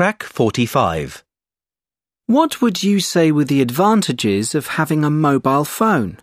Track 45. What would you say were the advantages of having a mobile phone?